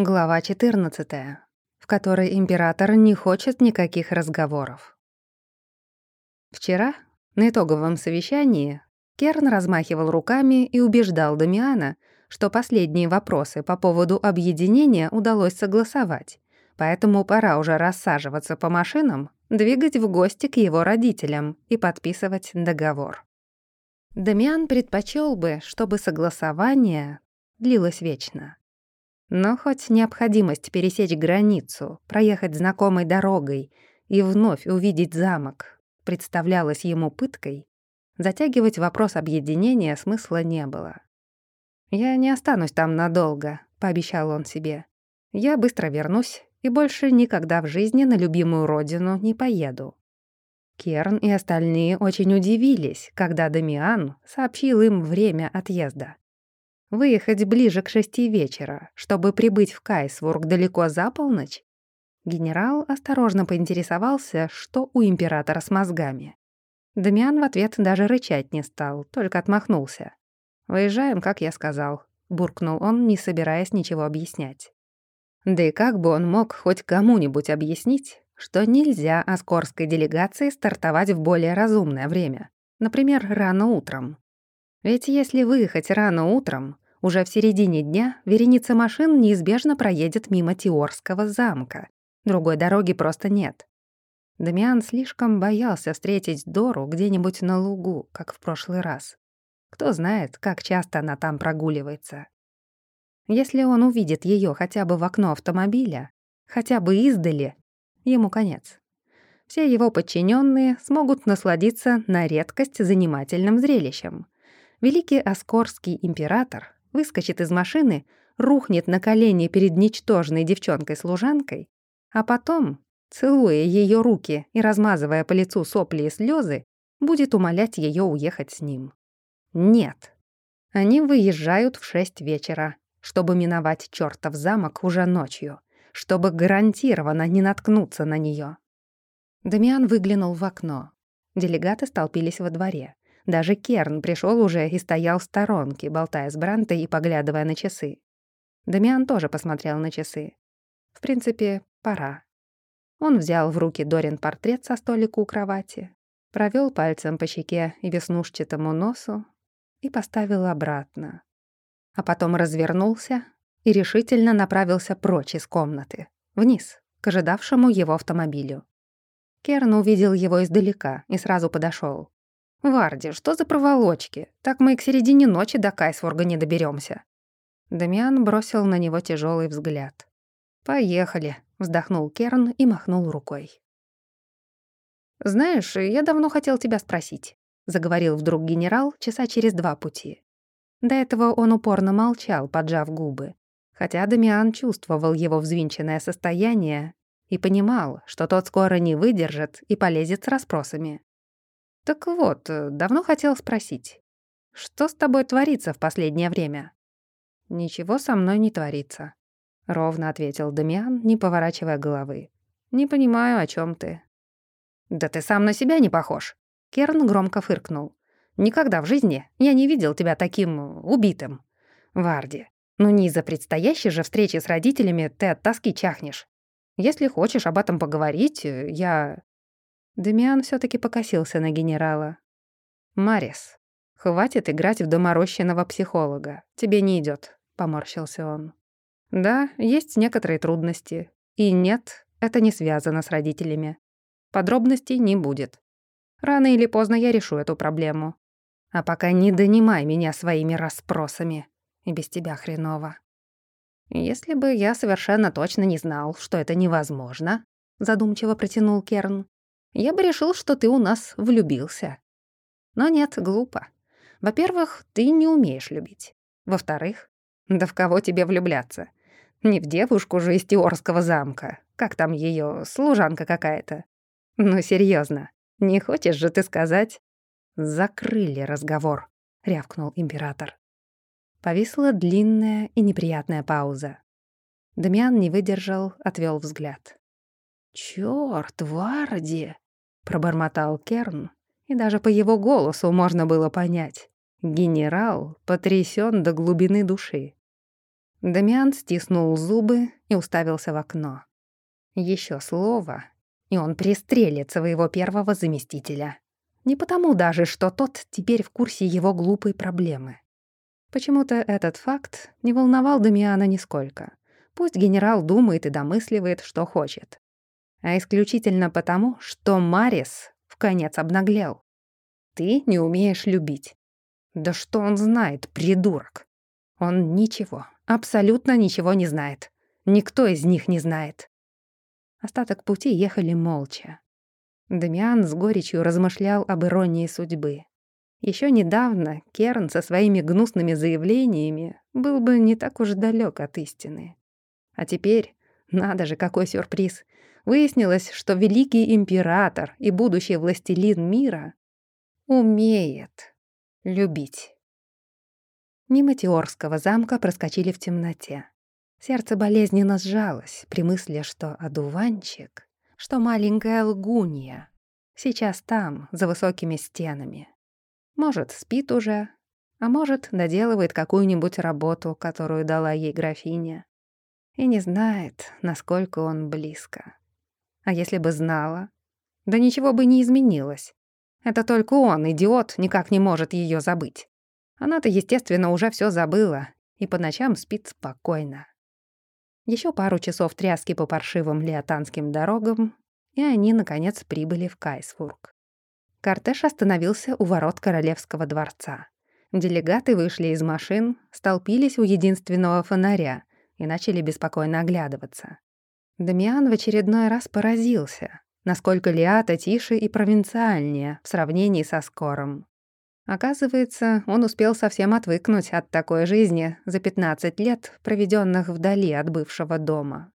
Глава 14, в которой император не хочет никаких разговоров. Вчера, на итоговом совещании, Керн размахивал руками и убеждал Дамиана, что последние вопросы по поводу объединения удалось согласовать, поэтому пора уже рассаживаться по машинам, двигать в гости к его родителям и подписывать договор. Дамиан предпочел бы, чтобы согласование длилось вечно. Но хоть необходимость пересечь границу, проехать знакомой дорогой и вновь увидеть замок представлялась ему пыткой, затягивать вопрос объединения смысла не было. «Я не останусь там надолго», — пообещал он себе. «Я быстро вернусь и больше никогда в жизни на любимую родину не поеду». Керн и остальные очень удивились, когда Дамиан сообщил им время отъезда. Выехать ближе к шести вечера, чтобы прибыть в Кайсвург далеко за полночь? Генерал осторожно поинтересовался, что у императора с мозгами. Дамиан в ответ даже рычать не стал, только отмахнулся. «Выезжаем, как я сказал», — буркнул он, не собираясь ничего объяснять. Да и как бы он мог хоть кому-нибудь объяснить, что нельзя оскорской делегации стартовать в более разумное время, например, рано утром. Ведь если выехать рано утром, уже в середине дня вереница машин неизбежно проедет мимо Тиорского замка. Другой дороги просто нет. Дамиан слишком боялся встретить Дору где-нибудь на лугу, как в прошлый раз. Кто знает, как часто она там прогуливается. Если он увидит ее хотя бы в окно автомобиля, хотя бы издали, ему конец. Все его подчиненные смогут насладиться на редкость занимательным зрелищем — великий Оскорский император выскочит из машины, рухнет на колени перед ничтожной девчонкой-служанкой, а потом, целуя ее руки и размазывая по лицу сопли и слезы, будет умолять ее уехать с ним. Нет. Они выезжают в шесть вечера, чтобы миновать чертов замок уже ночью, чтобы гарантированно не наткнуться на нее. Дамиан выглянул в окно. Делегаты столпились во дворе. Даже Керн пришел уже и стоял в сторонке, болтая с Брантой и поглядывая на часы. Дамиан тоже посмотрел на часы. В принципе, пора. Он взял в руки Дорин портрет со столика у кровати, провел пальцем по щеке и веснушчатому носу и поставил обратно. А потом развернулся и решительно направился прочь из комнаты, вниз, к ожидавшему его автомобилю. Керн увидел его издалека и сразу подошел. «Варди, что за проволочки? Так мы и к середине ночи до Кайсворга не доберемся. Дамиан бросил на него тяжелый взгляд. «Поехали», — вздохнул Керн и махнул рукой. «Знаешь, я давно хотел тебя спросить», — заговорил вдруг генерал часа через два пути. До этого он упорно молчал, поджав губы, хотя Дамиан чувствовал его взвинченное состояние и понимал, что тот скоро не выдержит и полезет с расспросами. «Так вот, э, давно хотел спросить, что с тобой творится в последнее время?» «Ничего со мной не творится», — ровно ответил Дамиан, не поворачивая головы. «Не понимаю, о чем ты». «Да ты сам на себя не похож», — Керн громко фыркнул. «Никогда в жизни я не видел тебя таким э, убитым. Варди, ну не из-за предстоящей же встречи с родителями ты от тоски чахнешь. Если хочешь об этом поговорить, э, я...» Демиан все таки покосился на генерала. «Марис, хватит играть в доморощенного психолога. Тебе не идет, поморщился он. «Да, есть некоторые трудности. И нет, это не связано с родителями. Подробностей не будет. Рано или поздно я решу эту проблему. А пока не донимай меня своими расспросами. И без тебя хреново». «Если бы я совершенно точно не знал, что это невозможно», задумчиво протянул Керн, я бы решил, что ты у нас влюбился. Но нет, глупо. Во-первых, ты не умеешь любить. Во-вторых, да в кого тебе влюбляться? Не в девушку же из Теорского замка. Как там ее служанка какая-то? Ну, серьезно, не хочешь же ты сказать? Закрыли разговор, рявкнул император. Повисла длинная и неприятная пауза. Дамиан не выдержал, отвел взгляд. «Чёрт, Варди!» — пробормотал Керн, и даже по его голосу можно было понять. Генерал потрясен до глубины души. Дамиан стиснул зубы и уставился в окно. Еще слово, и он пристрелит своего первого заместителя. Не потому даже, что тот теперь в курсе его глупой проблемы. Почему-то этот факт не волновал Дамиана нисколько. Пусть генерал думает и домысливает, что хочет. А исключительно потому, что Марис в конец обнаглел. Ты не умеешь любить. Да что он знает, придурок? Он ничего, абсолютно ничего не знает. Никто из них не знает. Остаток пути ехали молча. Дамиан с горечью размышлял об иронии судьбы. Еще недавно Керн со своими гнусными заявлениями был бы не так уж далек от истины. А теперь, надо же, какой сюрприз, выяснилось, что великий император и будущий властелин мира умеет любить. Мимо Теорского замка проскочили в темноте. Сердце болезненно сжалось при мысли, что одуванчик, что маленькая лгунья сейчас там, за высокими стенами. Может, спит уже, а может, доделывает какую-нибудь работу, которую дала ей графиня. И не знает, насколько он близко. А если бы знала? Да ничего бы не изменилось. Это только он, идиот, никак не может ее забыть. Она-то, естественно, уже все забыла и по ночам спит спокойно. Еще пару часов тряски по паршивым леотанским дорогам, и они, наконец, прибыли в Кайсфург. Кортеж остановился у ворот Королевского дворца. Делегаты вышли из машин, столпились у единственного фонаря и начали беспокойно оглядываться. Дамиан в очередной раз поразился, насколько Лиата тише и провинциальнее в сравнении со Скором. Оказывается, он успел совсем отвыкнуть от такой жизни за 15 лет, проведенных вдали от бывшего дома.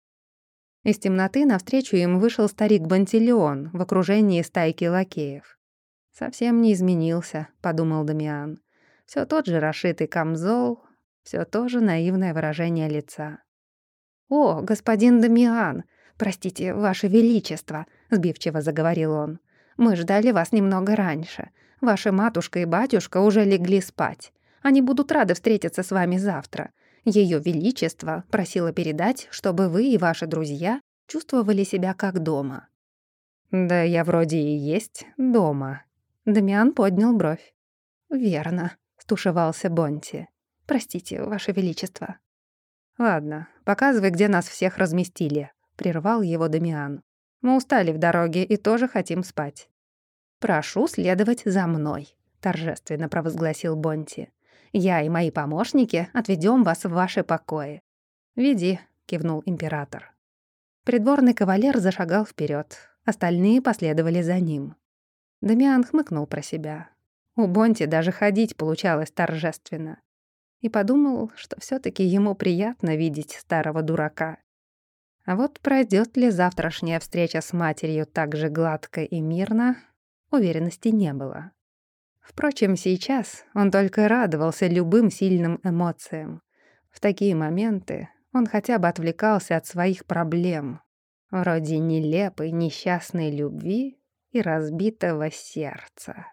Из темноты навстречу им вышел старик Бантилеон в окружении стайки лакеев. «Совсем не изменился», — подумал Дамиан. Все тот же расшитый камзол, все то же наивное выражение лица. «О, господин Дамиан, простите, ваше величество», — сбивчиво заговорил он. «Мы ждали вас немного раньше. Ваша матушка и батюшка уже легли спать. Они будут рады встретиться с вами завтра. Ее Величество просило передать, чтобы вы и ваши друзья чувствовали себя как дома». «Да я вроде и есть дома». Дамиан поднял бровь. «Верно», — стушевался Бонти. «Простите, Ваше Величество». «Ладно, показывай, где нас всех разместили», — прервал его Дамиан. «Мы устали в дороге и тоже хотим спать». «Прошу следовать за мной», — торжественно провозгласил Бонти. «Я и мои помощники отведем вас в ваши покои». «Веди», — кивнул император. Придворный кавалер зашагал вперед, остальные последовали за ним. Дамиан хмыкнул про себя. У Бонти даже ходить получалось торжественно. И подумал, что все таки ему приятно видеть старого дурака. А вот пройдет ли завтрашняя встреча с матерью так же гладко и мирно, уверенности не было. Впрочем, сейчас он только радовался любым сильным эмоциям. В такие моменты он хотя бы отвлекался от своих проблем, вроде нелепой несчастной любви и разбитого сердца.